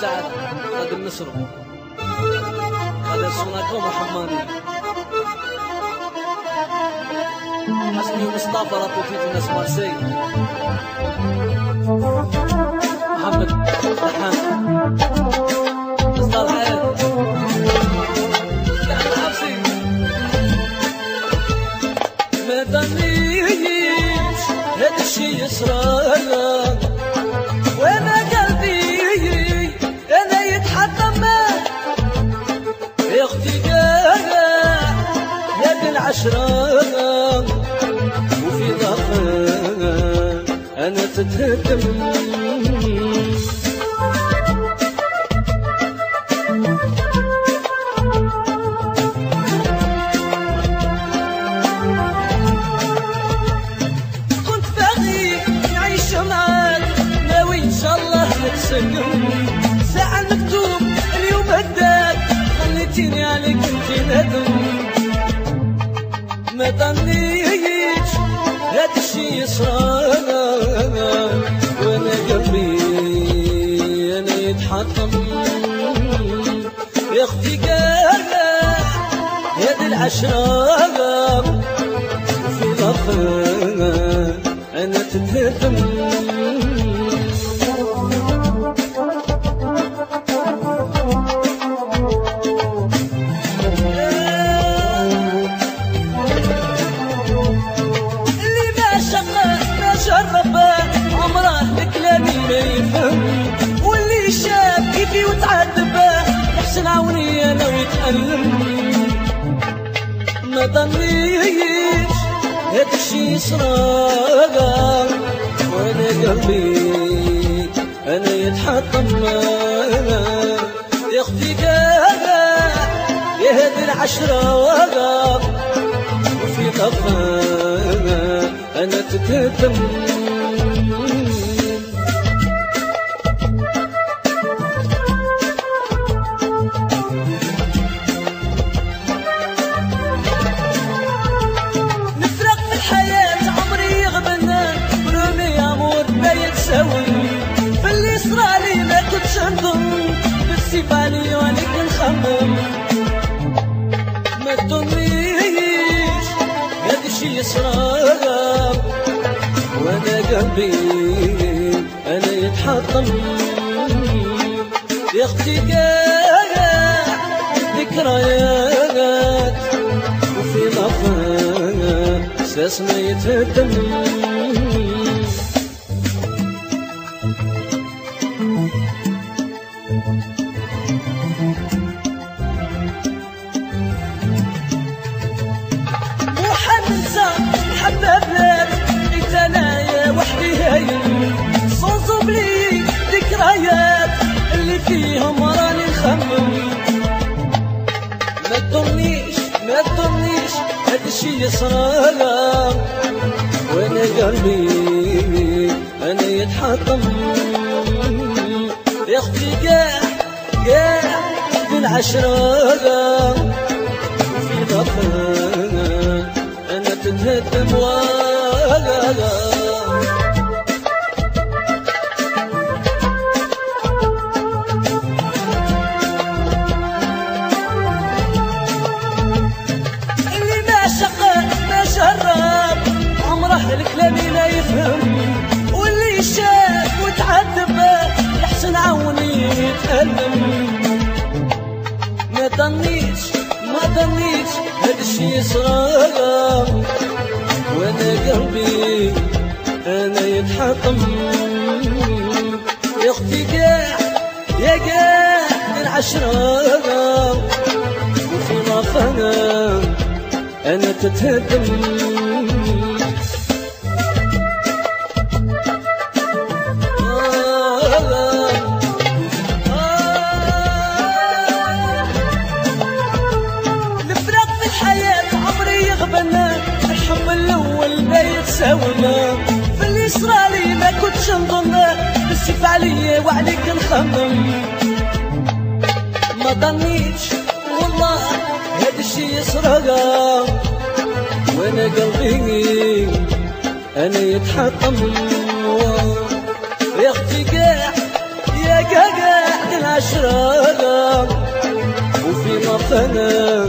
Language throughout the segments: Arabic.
السعد غادي النصر. غادي السوناكو محمدي حسني ومصطفى رابوتيت الناس مارسي. محمد رحام مصطفى ما ضنيش هذا الشي يصرى العشرة وفي ضعفها أنا تتهدم كنت باغي نعيش معاك ناوي إن شاء الله ظنيتش هاد الشي يصرى وأنا قلبي أنا يتحطم. يا أختي قال هاد العشرة في غفا أنا تتهدم يحسن عوني أنا ويتألم. ما ظنيتش هاد الشي يصرى وأنا قلبي أنا يتحطم يا أختي قال يا هادي العشرة وفي غفا أنا تتهدم بالسيف علي وعليك نخمم ما تظنيش هذا الشي يصرى وأنا قلبي أنا يتحطم. يا أختي قاع ذكريات. وفي غفا اساسنا يتهدم اللي فيهم راني نخمم ما تضرنيش ما تضرنيش هاد الشي يصرى وأنا قلبي أنا يتحطم. يا أختي قاع قاع بالعشرة في غفا أنا تتهدم ولا لا. ما ظنيتش هاد الشي يصرى وأنا قلبي أنا يتحطم يا أختي قاع يا قاع العشرة وفي غفانا أنا تتهدم. يتساونا في اللي صرالي ما كنتش نظن. بالسيف عليا وعليك نخمم. ما ظنيتش والله هاد الشي يصرى وأنا قلبي أنا يتحطم. يا أختي قاع يا قاع العشرة وفي مطنا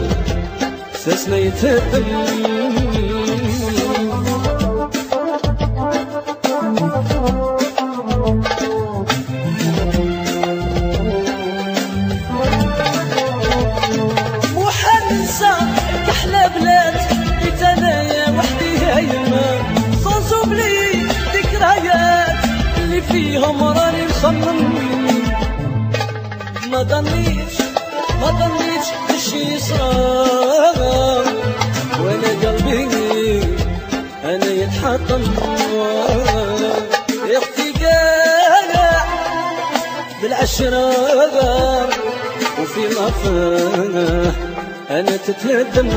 ساسنا يتهدم فيهم راني مخمم ما ضنيتش ما ضنيتش بشي صار وأنا قلبي أنا يتحطم. أختي قالع بالعشرة وفي مفاه أنا تتندم.